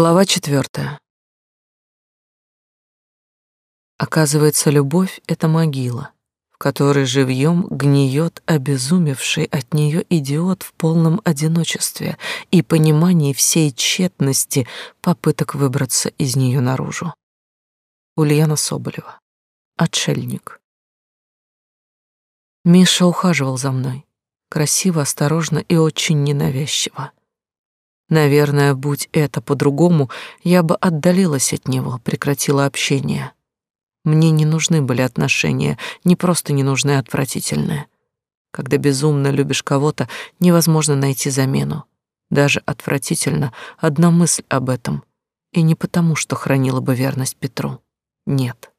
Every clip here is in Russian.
Глава четвертая. Оказывается, любовь — это могила, в которой живьем гниет обезумевший от нее идиот в полном одиночестве и понимании всей тщетности попыток выбраться из нее наружу. Ульяна Соболева. Отшельник. Миша ухаживал за мной. Красиво, осторожно и очень ненавязчиво. Наверное, будь это по-другому, я бы отдалилась от него, прекратила общение. Мне не нужны были отношения, не просто не нужны, а отвратительные. Когда безумно любишь кого-то, невозможно найти замену. Даже отвратительно одна мысль об этом. И не потому, что хранила бы верность Петру. Нет.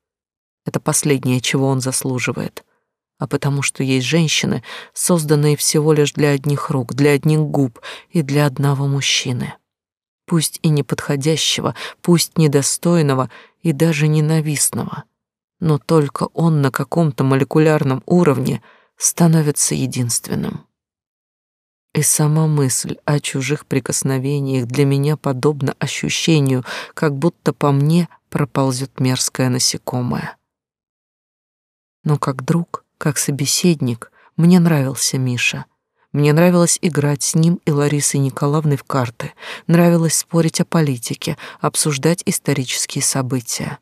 Это последнее, чего он заслуживает а потому что есть женщины, созданные всего лишь для одних рук, для одних губ и для одного мужчины. Пусть и неподходящего, пусть недостойного и даже ненавистного, но только он на каком-то молекулярном уровне становится единственным. И сама мысль о чужих прикосновениях для меня подобна ощущению, как будто по мне проползет мерзкое насекомое. Но как друг как собеседник мне нравился Миша. Мне нравилось играть с ним и Ларисой Николаевной в карты, нравилось спорить о политике, обсуждать исторические события.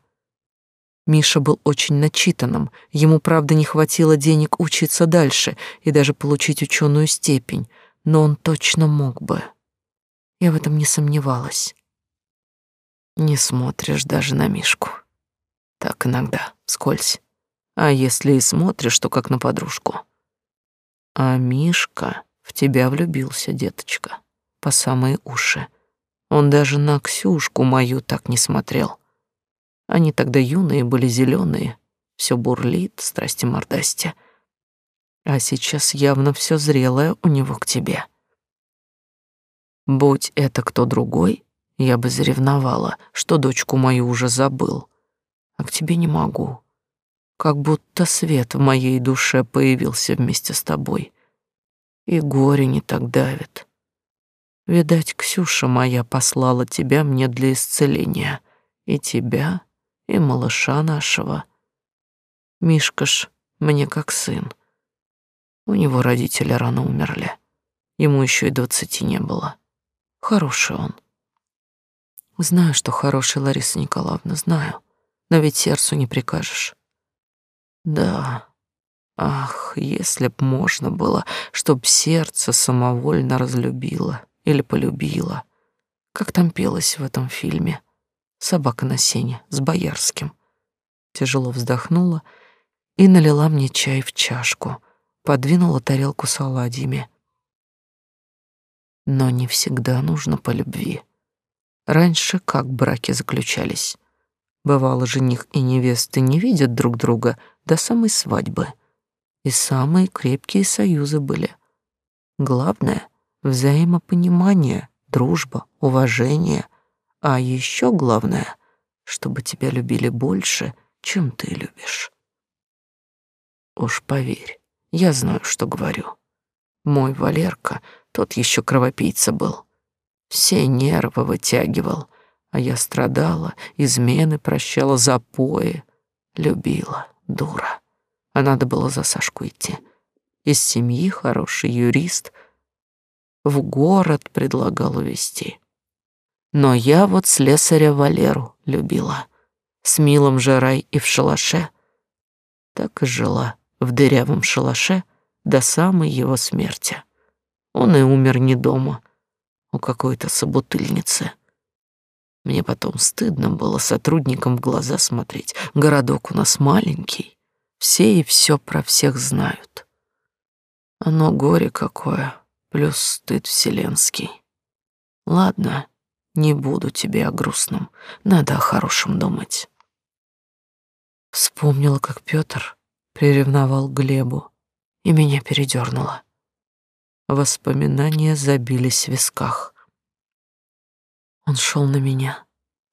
Миша был очень начитанным, ему, правда, не хватило денег учиться дальше и даже получить ученую степень, но он точно мог бы. Я в этом не сомневалась. Не смотришь даже на Мишку. Так иногда, скользь. А если и смотришь, то как на подружку. А Мишка в тебя влюбился, деточка, по самые уши. Он даже на Ксюшку мою так не смотрел. Они тогда юные были зеленые, все бурлит, страсти мордасти. А сейчас явно все зрелое у него к тебе. Будь это кто другой, я бы заревновала, что дочку мою уже забыл. А к тебе не могу как будто свет в моей душе появился вместе с тобой. И горе не так давит. Видать, Ксюша моя послала тебя мне для исцеления. И тебя, и малыша нашего. Мишка ж мне как сын. У него родители рано умерли. Ему еще и двадцати не было. Хороший он. Знаю, что хороший, Лариса Николаевна, знаю. Но ведь сердцу не прикажешь. Да. Ах, если б можно было, чтоб сердце самовольно разлюбило или полюбило. Как там пелось в этом фильме. Собака на сене с Боярским. Тяжело вздохнула и налила мне чай в чашку, подвинула тарелку с оладьями. Но не всегда нужно по любви. Раньше как браки заключались? Бывало, жених и невеста не видят друг друга до самой свадьбы. И самые крепкие союзы были. Главное — взаимопонимание, дружба, уважение. А еще главное — чтобы тебя любили больше, чем ты любишь. Уж поверь, я знаю, что говорю. Мой Валерка, тот еще кровопийца был. Все нервы вытягивал — а я страдала, измены прощала, запои. Любила, дура. А надо было за Сашку идти. Из семьи хороший юрист. В город предлагал увезти. Но я вот слесаря Валеру любила. С милым же рай и в шалаше. Так и жила в дырявом шалаше до самой его смерти. Он и умер не дома, у какой-то собутыльницы. Мне потом стыдно было сотрудникам в глаза смотреть. Городок у нас маленький. Все и все про всех знают. Оно горе какое, плюс стыд вселенский. Ладно, не буду тебе о грустном. Надо о хорошем думать. Вспомнила, как Пётр приревновал Глебу, и меня передёрнуло. Воспоминания забились в висках. Он шел на меня,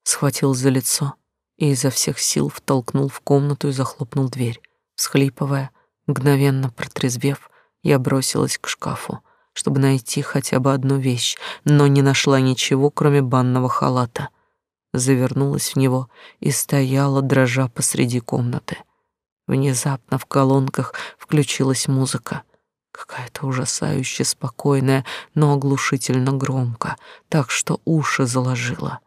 схватил за лицо и изо всех сил втолкнул в комнату и захлопнул дверь. Всхлипывая, мгновенно протрезвев, я бросилась к шкафу, чтобы найти хотя бы одну вещь, но не нашла ничего, кроме банного халата — завернулась в него и стояла, дрожа посреди комнаты. Внезапно в колонках включилась музыка. Какая-то ужасающе спокойная, но оглушительно громко, так что уши заложило.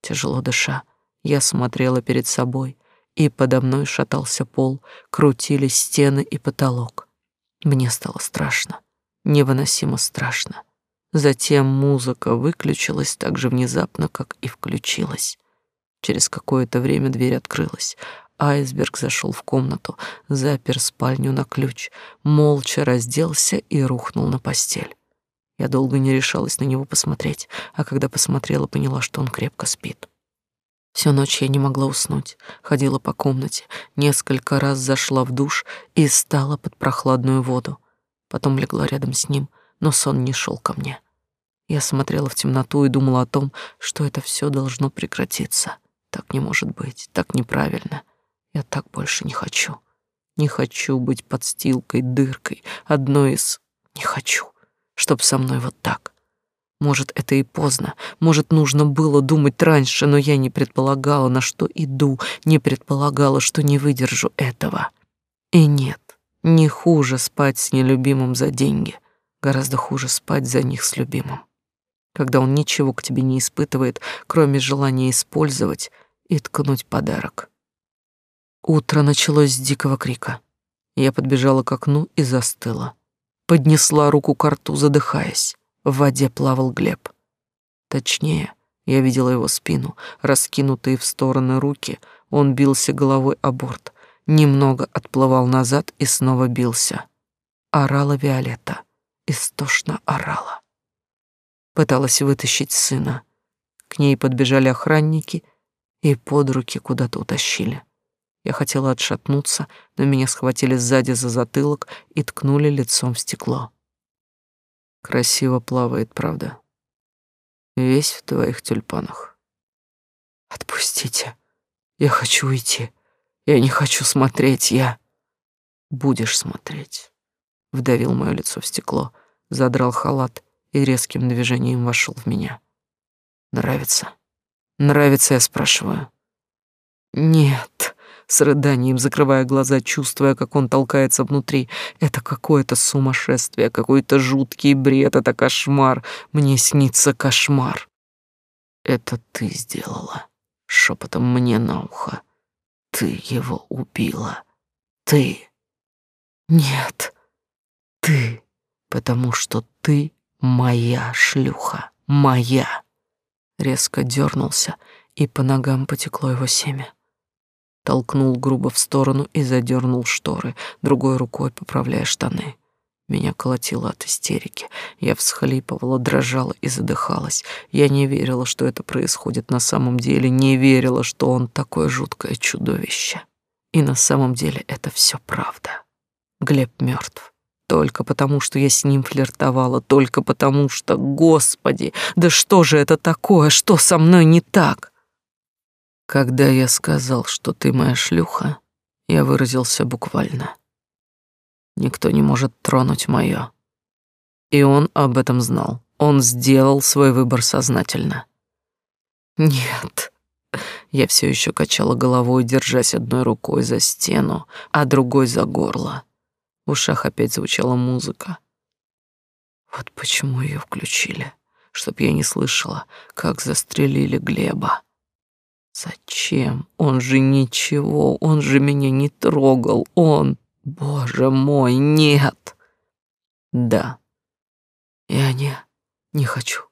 Тяжело дыша, я смотрела перед собой, и подо мной шатался пол, крутились стены и потолок. Мне стало страшно, невыносимо страшно. Затем музыка выключилась так же внезапно, как и включилась. Через какое-то время дверь открылась, Айсберг зашел в комнату, запер спальню на ключ, молча разделся и рухнул на постель. Я долго не решалась на него посмотреть, а когда посмотрела, поняла, что он крепко спит. Всю ночь я не могла уснуть, ходила по комнате, несколько раз зашла в душ и стала под прохладную воду. Потом легла рядом с ним, но сон не шел ко мне. Я смотрела в темноту и думала о том, что это все должно прекратиться. Так не может быть, так неправильно. Я так больше не хочу. Не хочу быть подстилкой, дыркой, одной из... Не хочу, чтоб со мной вот так. Может, это и поздно, может, нужно было думать раньше, но я не предполагала, на что иду, не предполагала, что не выдержу этого. И нет, не хуже спать с нелюбимым за деньги, гораздо хуже спать за них с любимым. Когда он ничего к тебе не испытывает, кроме желания использовать и ткнуть подарок. Утро началось с дикого крика. Я подбежала к окну и застыла. Поднесла руку к рту, задыхаясь. В воде плавал Глеб. Точнее, я видела его спину, раскинутые в стороны руки. Он бился головой о борт, немного отплывал назад и снова бился. Орала Виолетта, истошно орала. Пыталась вытащить сына. К ней подбежали охранники и под руки куда-то утащили. Я хотела отшатнуться, но меня схватили сзади за затылок и ткнули лицом в стекло. Красиво плавает, правда? Весь в твоих тюльпанах. Отпустите. Я хочу уйти. Я не хочу смотреть, я... Будешь смотреть. Вдавил мое лицо в стекло, задрал халат и резким движением вошел в меня. Нравится? Нравится, я спрашиваю. Нет с рыданием закрывая глаза, чувствуя, как он толкается внутри. Это какое-то сумасшествие, какой-то жуткий бред, это кошмар. Мне снится кошмар. Это ты сделала, шепотом мне на ухо. Ты его убила. Ты. Нет, ты, потому что ты моя шлюха, моя. Резко дернулся, и по ногам потекло его семя толкнул грубо в сторону и задернул шторы, другой рукой поправляя штаны. Меня колотило от истерики. Я всхлипывала, дрожала и задыхалась. Я не верила, что это происходит на самом деле, не верила, что он такое жуткое чудовище. И на самом деле это все правда. Глеб мертв. Только потому, что я с ним флиртовала, только потому что, господи, да что же это такое, что со мной не так? Когда я сказал, что ты моя шлюха, я выразился буквально. Никто не может тронуть моё. И он об этом знал. Он сделал свой выбор сознательно. Нет. Я все еще качала головой, держась одной рукой за стену, а другой за горло. В ушах опять звучала музыка. Вот почему ее включили, чтоб я не слышала, как застрелили Глеба. Зачем? Он же ничего, он же меня не трогал, он... Боже мой, нет! Да. Я не... не хочу.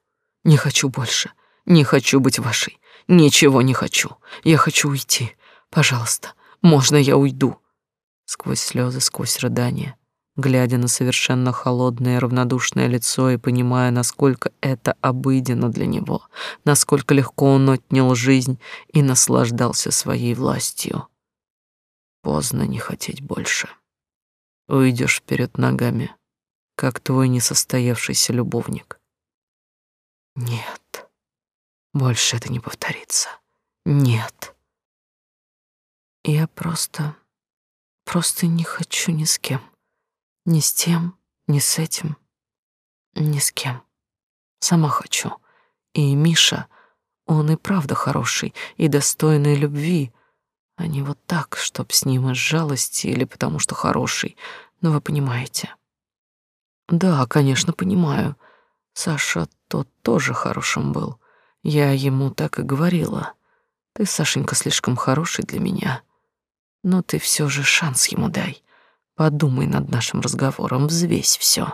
Не хочу больше. Не хочу быть вашей. Ничего не хочу. Я хочу уйти. Пожалуйста, можно я уйду? Сквозь слезы, сквозь рыдания глядя на совершенно холодное равнодушное лицо и понимая, насколько это обыденно для него, насколько легко он отнял жизнь и наслаждался своей властью. Поздно не хотеть больше. Уйдешь вперед ногами, как твой несостоявшийся любовник. Нет, больше это не повторится. Нет. Я просто, просто не хочу ни с кем. Ни с тем, ни с этим, ни с кем. Сама хочу. И Миша, Он и правда хороший и достойный любви, а не вот так, чтоб с ним из жалости или потому что хороший. Ну, вы понимаете. Да, конечно, понимаю. Саша тот тоже хорошим был. Я ему так и говорила. Ты, Сашенька, слишком хороший для меня. Но ты все же шанс ему дай. Подумай над нашим разговором, взвесь все.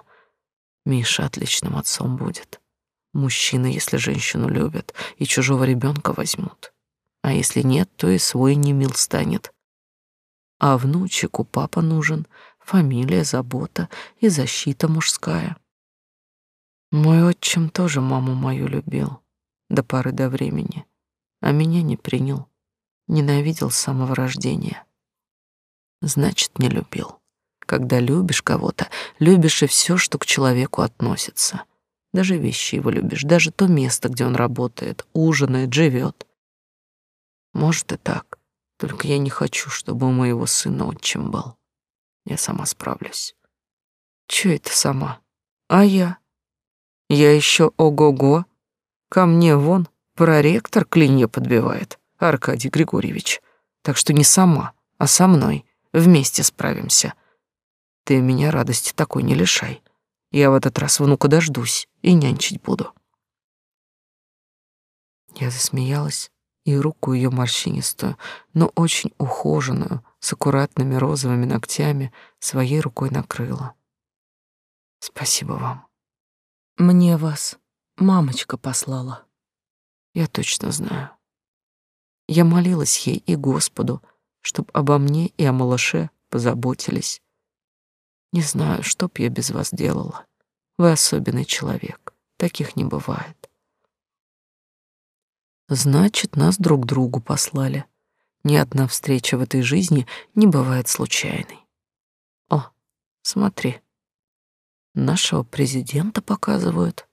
Миша отличным отцом будет. Мужчины, если женщину любят, и чужого ребенка возьмут. А если нет, то и свой не мил станет. А внучику папа нужен, фамилия, забота и защита мужская. Мой отчим тоже маму мою любил до поры до времени, а меня не принял, ненавидел с самого рождения. Значит, не любил. Когда любишь кого-то, любишь и все, что к человеку относится. Даже вещи его любишь, даже то место, где он работает, ужинает, живет. Может и так, только я не хочу, чтобы у моего сына отчим был. Я сама справлюсь. Че это сама? А я? Я еще ого-го. Ко мне вон проректор клинья подбивает, Аркадий Григорьевич. Так что не сама, а со мной. Вместе справимся. Ты меня радости такой не лишай. Я в этот раз внука дождусь и нянчить буду. Я засмеялась и руку ее морщинистую, но очень ухоженную, с аккуратными розовыми ногтями, своей рукой накрыла. Спасибо вам. Мне вас мамочка послала. Я точно знаю. Я молилась ей и Господу, чтоб обо мне и о малыше позаботились. Не знаю, что б я без вас делала. Вы особенный человек. Таких не бывает. Значит, нас друг другу послали. Ни одна встреча в этой жизни не бывает случайной. О, смотри. Нашего президента показывают.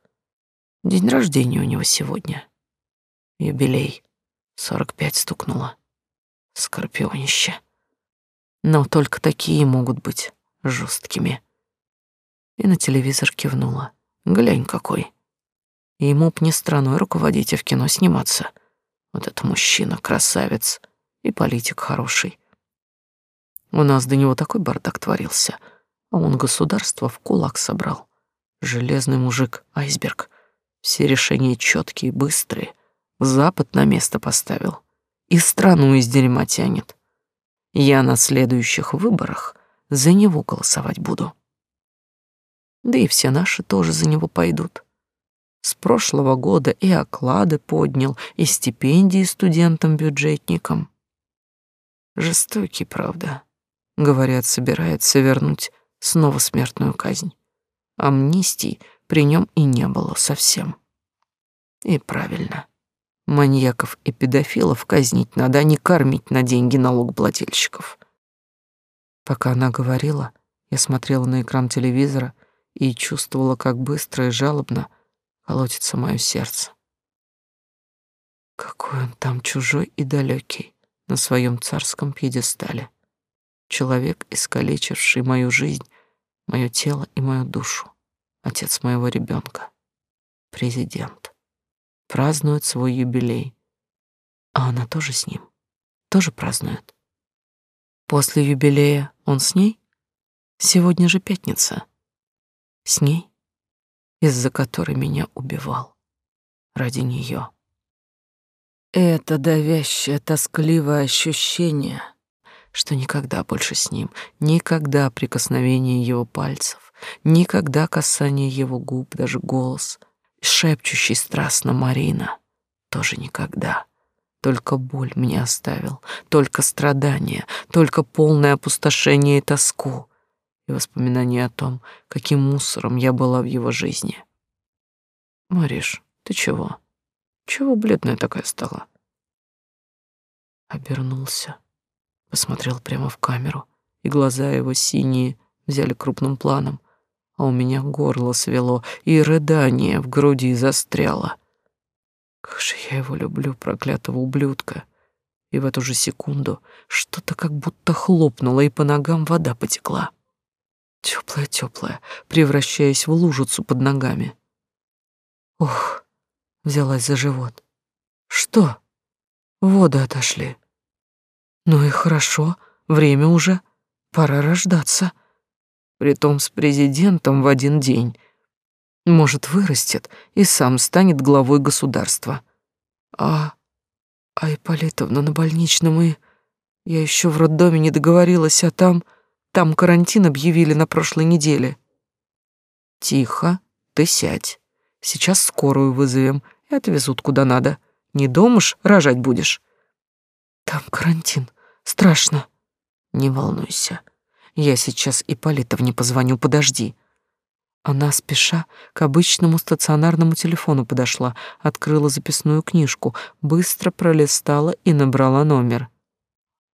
День рождения у него сегодня. Юбилей. Сорок пять стукнуло. Скорпионище. Но только такие могут быть жесткими. И на телевизор кивнула. Глянь какой. Ему б не страной руководить, а в кино сниматься. Вот это мужчина, красавец и политик хороший. У нас до него такой бардак творился, а он государство в кулак собрал. Железный мужик, айсберг. Все решения четкие, быстрые. Запад на место поставил. И страну из дерьма тянет. Я на следующих выборах за него голосовать буду. Да и все наши тоже за него пойдут. С прошлого года и оклады поднял, и стипендии студентам-бюджетникам. Жестокий, правда. Говорят, собирается вернуть снова смертную казнь. Амнистии при нем и не было совсем. И правильно. Маньяков и педофилов казнить надо, а не кормить на деньги налогоплательщиков. Пока она говорила, я смотрела на экран телевизора и чувствовала, как быстро и жалобно колотится мое сердце. Какой он там чужой и далекий на своем царском пьедестале. Человек, искалечивший мою жизнь, мое тело и мою душу. Отец моего ребенка. Президент. Празднует свой юбилей. А она тоже с ним. Тоже празднует. После юбилея он с ней? Сегодня же пятница. С ней, из-за которой меня убивал. Ради нее. Это давящее, тоскливое ощущение, что никогда больше с ним, никогда прикосновение его пальцев, никогда касание его губ, даже голос, шепчущий страстно Марина, тоже никогда. Только боль мне оставил, только страдания, только полное опустошение и тоску, и воспоминания о том, каким мусором я была в его жизни. Мариш, ты чего? Чего бледная такая стала? Обернулся, посмотрел прямо в камеру, и глаза его синие взяли крупным планом, а у меня горло свело, и рыдание в груди застряло. Как же я его люблю, проклятого ублюдка. И в эту же секунду что-то как будто хлопнуло, и по ногам вода потекла. Теплая-теплая, превращаясь в лужицу под ногами. Ох, взялась за живот. Что? Воды отошли. Ну и хорошо, время уже, пора рождаться. Притом с президентом в один день. Может, вырастет и сам станет главой государства. А... А Ипполитовна на больничном и... Я еще в роддоме не договорилась, а там... Там карантин объявили на прошлой неделе. Тихо, ты сядь. Сейчас скорую вызовем и отвезут куда надо. Не ж рожать будешь. Там карантин. Страшно. Не волнуйся. Я сейчас Ипполитовне позвоню, подожди. Она, спеша, к обычному стационарному телефону подошла, открыла записную книжку, быстро пролистала и набрала номер.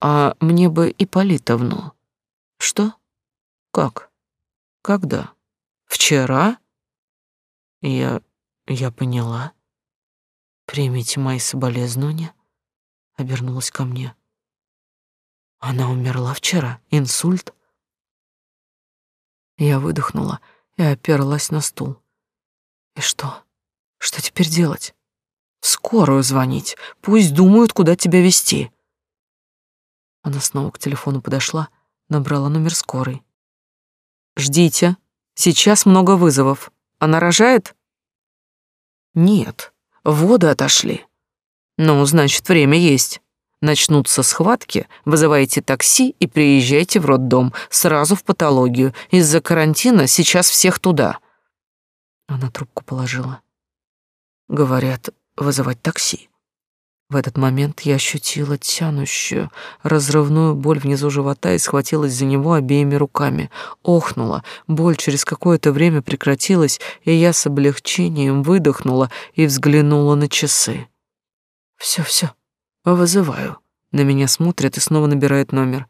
«А мне бы Ипполитовну». «Что? Как? Когда? Вчера?» «Я... я поняла. Примите мои соболезнования», — обернулась ко мне. «Она умерла вчера? Инсульт?» Я выдохнула и оперлась на стул. «И что? Что теперь делать?» «В скорую звонить. Пусть думают, куда тебя вести. Она снова к телефону подошла, набрала номер скорой. «Ждите. Сейчас много вызовов. Она рожает?» «Нет. Воды отошли». «Ну, значит, время есть. Начнутся схватки, вызывайте такси и приезжайте в роддом, сразу в патологию. Из-за карантина сейчас всех туда». Она трубку положила. Говорят, вызывать такси. В этот момент я ощутила тянущую, разрывную боль внизу живота и схватилась за него обеими руками. Охнула, боль через какое-то время прекратилась, и я с облегчением выдохнула и взглянула на часы. Все, все, вызываю. На меня смотрят и снова набирает номер.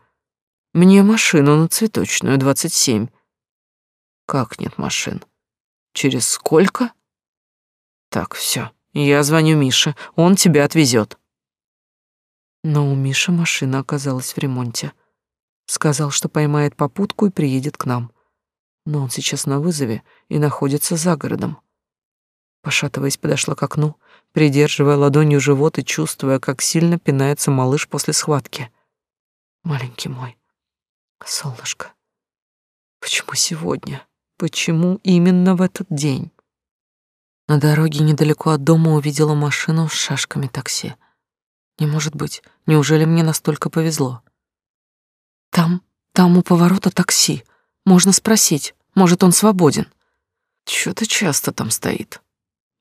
Мне машину на цветочную, двадцать семь. Как нет машин? Через сколько? Так, все. Я звоню Мише, он тебя отвезет. Но у Миши машина оказалась в ремонте. Сказал, что поймает попутку и приедет к нам. Но он сейчас на вызове и находится за городом. Пошатываясь, подошла к окну, придерживая ладонью живот и чувствуя, как сильно пинается малыш после схватки. Маленький мой, солнышко, почему сегодня? Почему именно в этот день? На дороге недалеко от дома увидела машину с шашками такси. Не может быть, неужели мне настолько повезло? Там, там у поворота такси. Можно спросить, может, он свободен. Чё-то часто там стоит.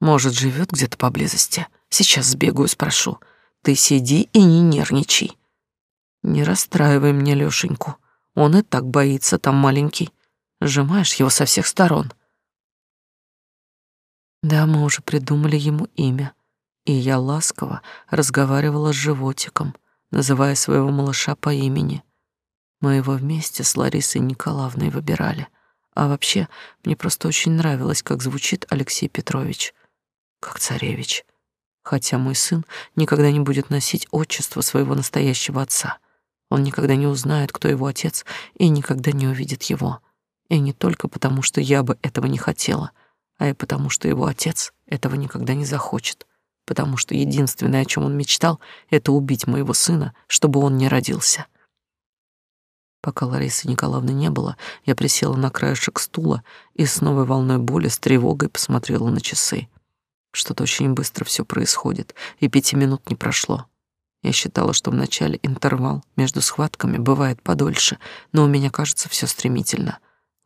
Может, живет где-то поблизости. Сейчас сбегаю, спрошу. Ты сиди и не нервничай. Не расстраивай мне Лёшеньку. Он и так боится, там маленький. Сжимаешь его со всех сторон. Да, мы уже придумали ему имя, и я ласково разговаривала с животиком, называя своего малыша по имени. Мы его вместе с Ларисой Николаевной выбирали. А вообще, мне просто очень нравилось, как звучит Алексей Петрович, как царевич. Хотя мой сын никогда не будет носить отчество своего настоящего отца. Он никогда не узнает, кто его отец, и никогда не увидит его. И не только потому, что я бы этого не хотела — а и потому, что его отец этого никогда не захочет, потому что единственное, о чем он мечтал, это убить моего сына, чтобы он не родился. Пока Ларисы Николаевны не было, я присела на краешек стула и с новой волной боли, с тревогой посмотрела на часы. Что-то очень быстро все происходит, и пяти минут не прошло. Я считала, что в начале интервал между схватками бывает подольше, но у меня, кажется, все стремительно.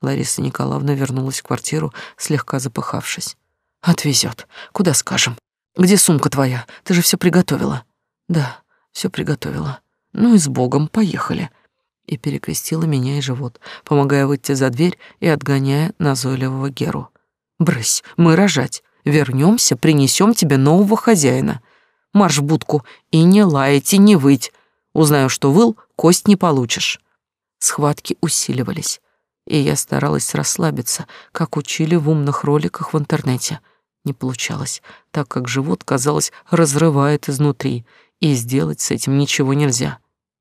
Лариса Николаевна вернулась в квартиру, слегка запыхавшись. Отвезет. Куда скажем? Где сумка твоя? Ты же все приготовила. Да, все приготовила. Ну и с Богом, поехали. И перекрестила меня и живот, помогая выйти за дверь и отгоняя назойливого Геру. Брысь, мы рожать. Вернемся, принесем тебе нового хозяина. Марш в будку и не лаять, и не выть. Узнаю, что выл, кость не получишь. Схватки усиливались и я старалась расслабиться, как учили в умных роликах в интернете. Не получалось, так как живот, казалось, разрывает изнутри, и сделать с этим ничего нельзя.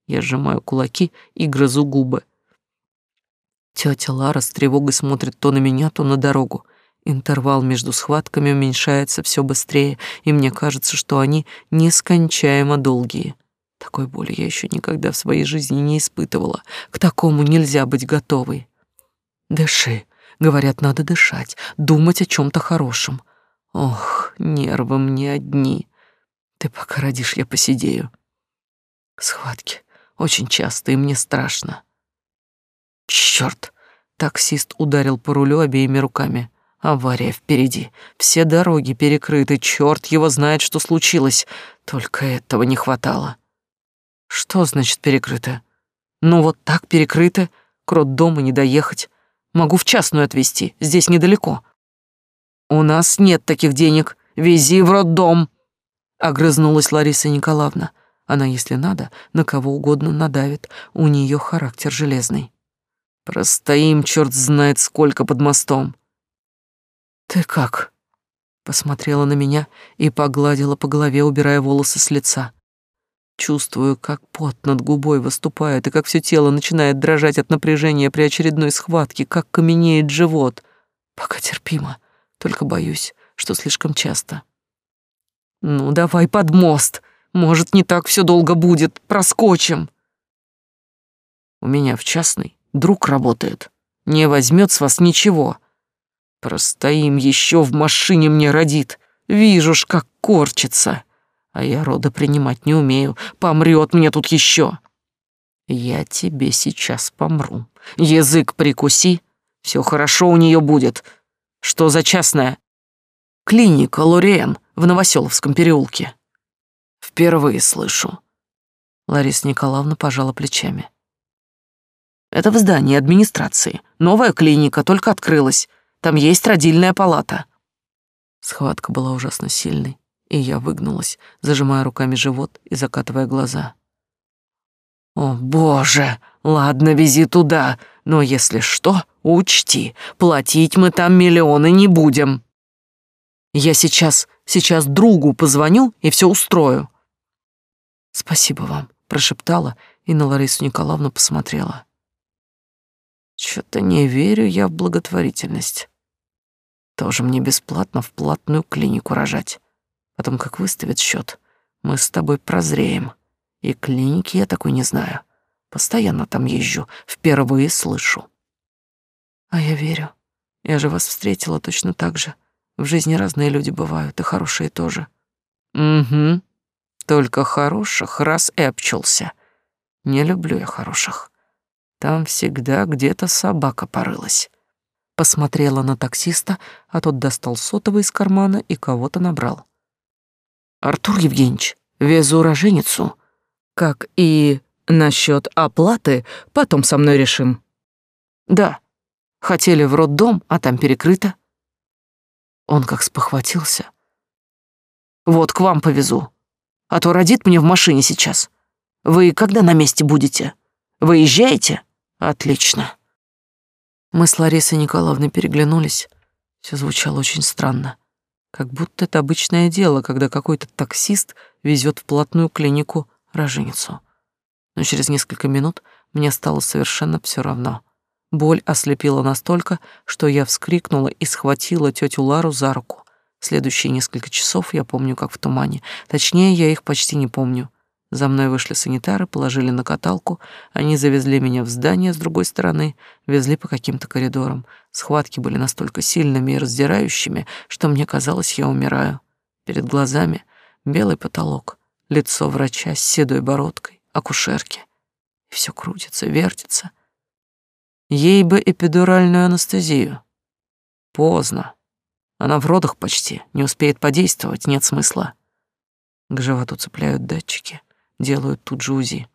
Я сжимаю кулаки и грызу губы. Тетя Лара с тревогой смотрит то на меня, то на дорогу, Интервал между схватками уменьшается все быстрее, и мне кажется, что они нескончаемо долгие. Такой боли я еще никогда в своей жизни не испытывала. К такому нельзя быть готовой. Дыши. Говорят, надо дышать, думать о чем то хорошем. Ох, нервы мне одни. Ты пока родишь, я посидею. Схватки очень часто, и мне страшно. Черт! Таксист ударил по рулю обеими руками. Авария впереди. Все дороги перекрыты. Черт его знает, что случилось. Только этого не хватало. Что значит перекрыто? Ну вот так перекрыто. К роддому не доехать. Могу в частную отвезти. Здесь недалеко. У нас нет таких денег. Вези в роддом. Огрызнулась Лариса Николаевна. Она, если надо, на кого угодно надавит. У нее характер железный. Простоим, черт знает сколько под мостом. «Ты как?» Посмотрела на меня и погладила по голове, убирая волосы с лица. Чувствую, как пот над губой выступает, и как все тело начинает дрожать от напряжения при очередной схватке, как каменеет живот. Пока терпимо, только боюсь, что слишком часто. «Ну, давай под мост. Может, не так все долго будет. Проскочим». У меня в частной друг работает. Не возьмет с вас ничего. Простоим еще в машине мне родит. Вижу ж, как корчится. А я рода принимать не умею. Помрет мне тут еще. Я тебе сейчас помру. Язык прикуси. Все хорошо у нее будет. Что за частная? Клиника Лориен в Новоселовском переулке. Впервые слышу. Лариса Николаевна пожала плечами. Это в здании администрации. Новая клиника только открылась. Там есть родильная палата». Схватка была ужасно сильной, и я выгнулась, зажимая руками живот и закатывая глаза. «О, боже! Ладно, вези туда, но если что, учти, платить мы там миллионы не будем. Я сейчас, сейчас другу позвоню и все устрою». «Спасибо вам», — прошептала и на Ларису Николаевну посмотрела. Что-то не верю я в благотворительность. Тоже мне бесплатно в платную клинику рожать. Потом, как выставят счет, мы с тобой прозреем. И клиники я такой не знаю. Постоянно там езжу, впервые слышу. А я верю. Я же вас встретила точно так же. В жизни разные люди бывают, и хорошие тоже. Угу. Только хороших раз и обчелся. Не люблю я хороших. Там всегда где-то собака порылась. Посмотрела на таксиста, а тот достал сотовый из кармана и кого-то набрал. «Артур Евгеньевич, везу роженицу. Как и насчет оплаты, потом со мной решим». «Да, хотели в роддом, а там перекрыто». Он как спохватился. «Вот к вам повезу, а то родит мне в машине сейчас. Вы когда на месте будете? Выезжаете?» Отлично. Мы с Ларисой Николаевной переглянулись. Все звучало очень странно. Как будто это обычное дело, когда какой-то таксист везет в платную клинику роженицу. Но через несколько минут мне стало совершенно все равно. Боль ослепила настолько, что я вскрикнула и схватила тетю Лару за руку. Следующие несколько часов я помню как в тумане. Точнее, я их почти не помню. За мной вышли санитары, положили на каталку, они завезли меня в здание с другой стороны, везли по каким-то коридорам. Схватки были настолько сильными и раздирающими, что мне казалось, я умираю. Перед глазами белый потолок, лицо врача с седой бородкой, акушерки. И все крутится, вертится. Ей бы эпидуральную анестезию. Поздно. Она в родах почти, не успеет подействовать, нет смысла. К животу цепляют датчики делают тут же УЗИ.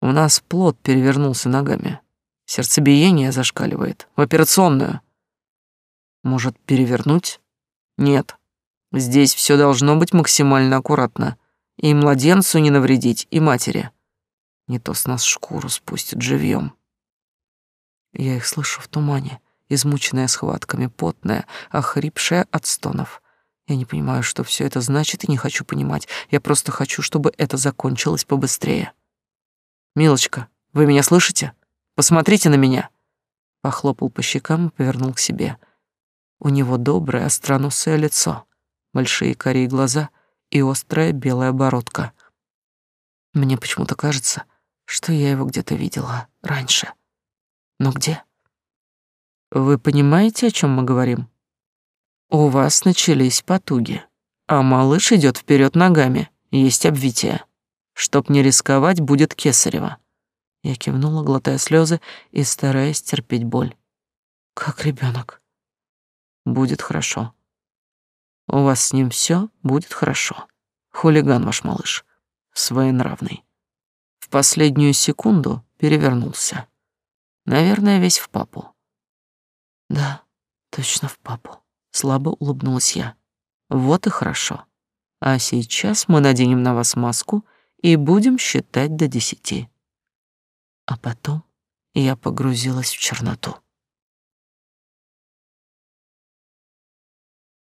У нас плод перевернулся ногами. Сердцебиение зашкаливает. В операционную. Может, перевернуть? Нет. Здесь все должно быть максимально аккуратно. И младенцу не навредить, и матери. Не то с нас шкуру спустят живьем. Я их слышу в тумане, измученная схватками, потная, охрипшая от стонов. Я не понимаю, что все это значит, и не хочу понимать. Я просто хочу, чтобы это закончилось побыстрее. Милочка, вы меня слышите? Посмотрите на меня. Похлопал по щекам и повернул к себе. У него доброе остроносое лицо, большие карие глаза и острая белая бородка. Мне почему-то кажется, что я его где-то видела раньше. Но где? Вы понимаете, о чем мы говорим? У вас начались потуги, а малыш идет вперед ногами, есть обвитие. Чтоб не рисковать, будет кесарево. Я кивнула, глотая слезы и стараясь терпеть боль. Как ребенок. Будет хорошо. У вас с ним все будет хорошо. Хулиган ваш малыш. Своенравный. В последнюю секунду перевернулся. Наверное, весь в папу. Да, точно в папу. Слабо улыбнулась я. Вот и хорошо. А сейчас мы наденем на вас маску и будем считать до десяти. А потом я погрузилась в черноту.